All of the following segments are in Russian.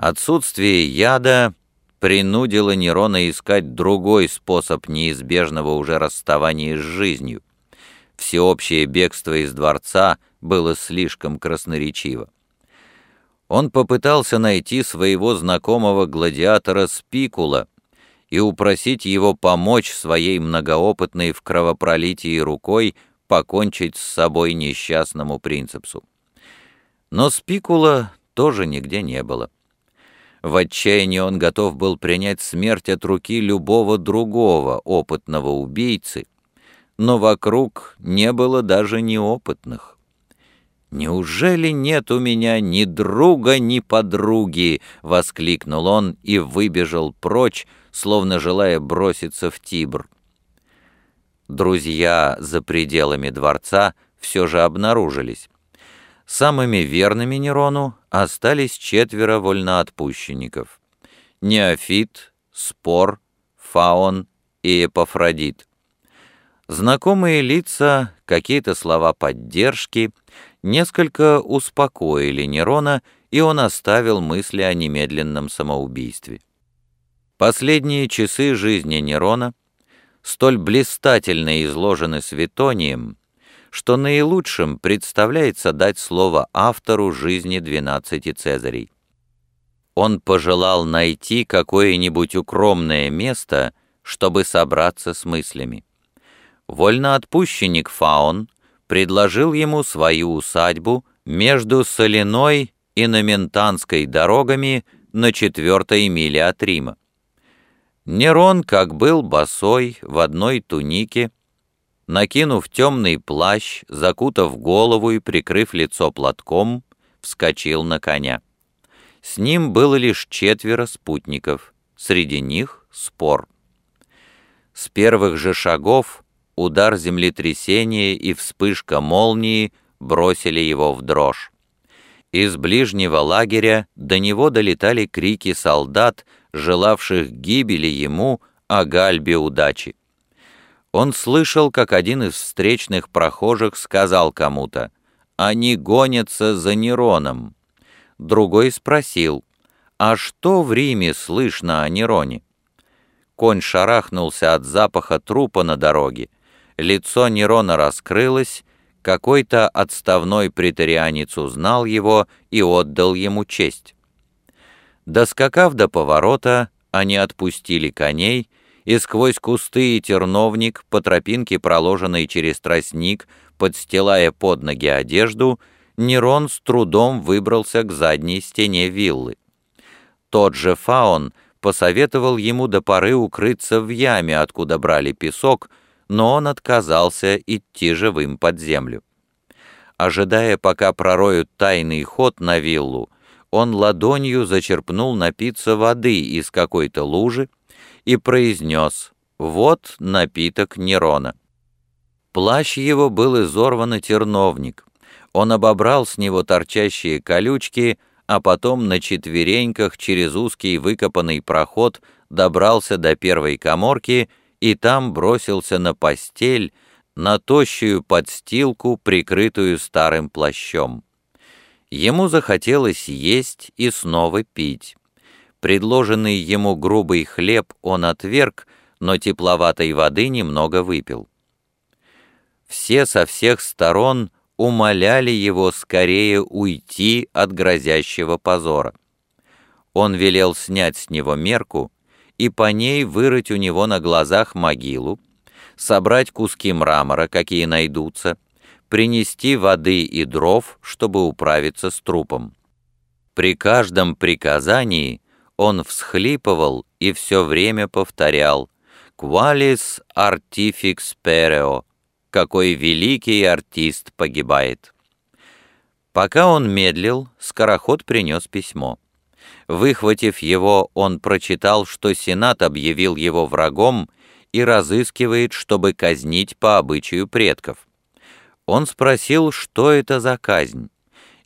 Отсутствие яда принудило Нерона искать другой способ неизбежного уже расставания с жизнью. Всеобщее бегство из дворца было слишком красноречиво. Он попытался найти своего знакомого гладиатора Спикула и упросить его помочь своей многоопытной в кровопролитии рукой покончить с собой несчастному принципсу. Но Спикула тоже нигде не было. В отчаянии он готов был принять смерть от руки любого другого опытного убийцы, но вокруг не было даже неопытных. «Неужели нет у меня ни друга, ни подруги?» — воскликнул он и выбежал прочь, словно желая броситься в Тибр. Друзья за пределами дворца все же обнаружились. Самыми верными Нерону остались четверо вольноотпущенников. Неофит, Спор, Фаон и Эпофродит. Знакомые лица, какие-то слова поддержки несколько успокоили Нерона, и он оставил мысли о немедленном самоубийстве. Последние часы жизни Нерона столь блистательно изложены Светонием, что наилучшим представляется дать слово автору жизни двенадцати Цезарей. Он пожелал найти какое-нибудь укромное место, чтобы собраться с мыслями. Вольноотпущенник Фаун предложил ему свою усадьбу между Соляной и Номентанской дорогами на четвертой миле от Рима. Нерон, как был босой, в одной тунике, накинув темный плащ, закутав голову и прикрыв лицо платком, вскочил на коня. С ним было лишь четверо спутников, среди них спор. С первых же шагов удар землетрясения и вспышка молнии бросили его в дрожь. Из ближнего лагеря до него долетали крики солдат, желавших гибели ему, а Гальбе удачи. Он слышал, как один из встречных прохожих сказал кому-то «Они гонятся за Нероном». Другой спросил «А что в Риме слышно о Нероне?» Конь шарахнулся от запаха трупа на дороге, лицо Нерона раскрылось, какой-то отставной претарианец узнал его и отдал ему честь. Доскакав до поворота, они отпустили коней, и сквозь кусты и терновник по тропинке, проложенной через тростник, подстилая под ноги одежду, Нерон с трудом выбрался к задней стене виллы. Тот же Фаон посоветовал ему до поры укрыться в яме, откуда брали песок, но он отказался идти живым под землю. Ожидая, пока пророют тайный ход на виллу, он ладонью зачерпнул напиться воды из какой-то лужи и произнес «Вот напиток Нерона». Плащ его был изорван и терновник. Он обобрал с него торчащие колючки, а потом на четвереньках через узкий выкопанный проход добрался до первой коморки и там бросился на постель, на тощую подстилку, прикрытую старым плащом. Ему захотелось есть и снова пить. Предложенный ему грубый хлеб он отверг, но тепловатой воды немного выпил. Все со всех сторон умоляли его скорее уйти от грозящего позора. Он велел снять с него мерку и по ней вырыть у него на глазах могилу, собрать куски мрамора, какие найдутся, принести воды и дров, чтобы управиться с трупом. При каждом приказании он всхлипывал и все время повторял «Qualis artifix pereo» — «Какой великий артист погибает». Пока он медлил, скороход принес письмо. Выхватив его, он прочитал, что Сенат объявил его врагом и разыскивает, чтобы казнить по обычаю предков. Он спросил, что это за казнь.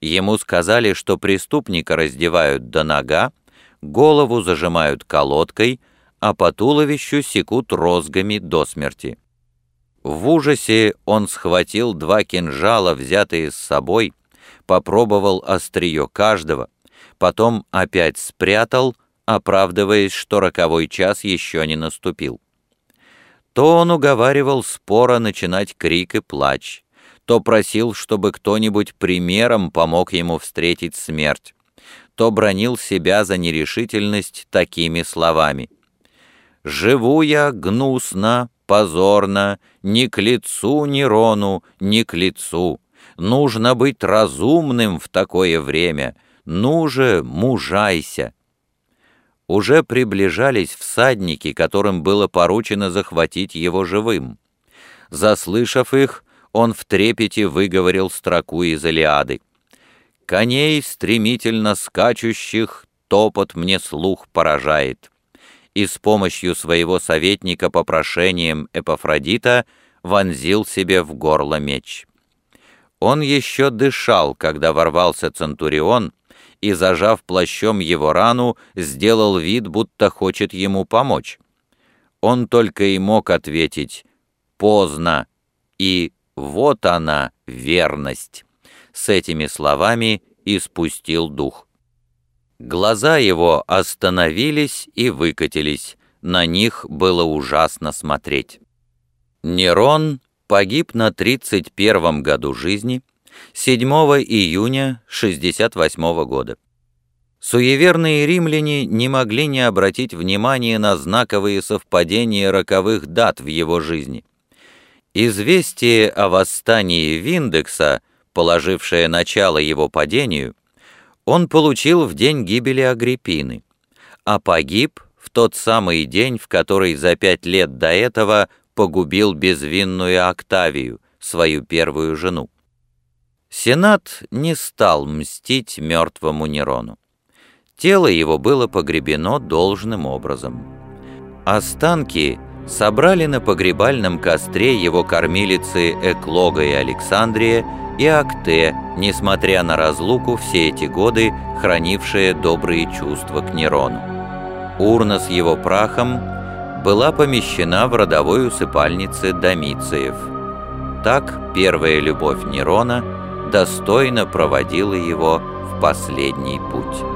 Ему сказали, что преступника раздевают до нога, голову зажимают колодкой, а по туловищу секут розгами до смерти. В ужасе он схватил два кинжала, взятые с собой, попробовал острие каждого, потом опять спрятал, оправдываясь, что роковой час еще не наступил. То он уговаривал спора начинать крик и плач, то просил, чтобы кто-нибудь примером помог ему встретить смерть, то бронил себя за нерешительность такими словами. «Живу я гнусно, позорно, ни к лицу Нерону, ни к лицу. Нужно быть разумным в такое время, ну же, мужайся!» Уже приближались всадники, которым было поручено захватить его живым. Заслышав их, он в трепете выговорил строку из Илиады. «Коней, стремительно скачущих, топот мне слух поражает» и с помощью своего советника по прошениям Эпофродита вонзил себе в горло меч. Он еще дышал, когда ворвался Центурион, и, зажав плащом его рану, сделал вид, будто хочет ему помочь. Он только и мог ответить «поздно» и «вот она, верность». С этими словами и спустил дух. Глаза его остановились и выкатились, на них было ужасно смотреть. Нерон погиб на 31 году жизни, 7 июня 68 года. Суеверные римляне не могли не обратить внимания на знаковые совпадения роковых дат в его жизни. Известие о восстании Виндекса, положившее начало его падению, он получил в день гибели Агриппины, а погиб в тот самый день, в который за пять лет до этого погубил безвинную Октавию, свою первую жену. Сенат не стал мстить мертвому Нерону. Тело его было погребено должным образом. Останки собрали на погребальном костре его кормилицы Эклога и Александрия и Акте, несмотря на разлуку все эти годы, хранившие добрые чувства к Нерону. Урна с его прахом была помещена в родовой усыпальнице Домициев. Так первая любовь Нерона достойно проводила его в последний путь.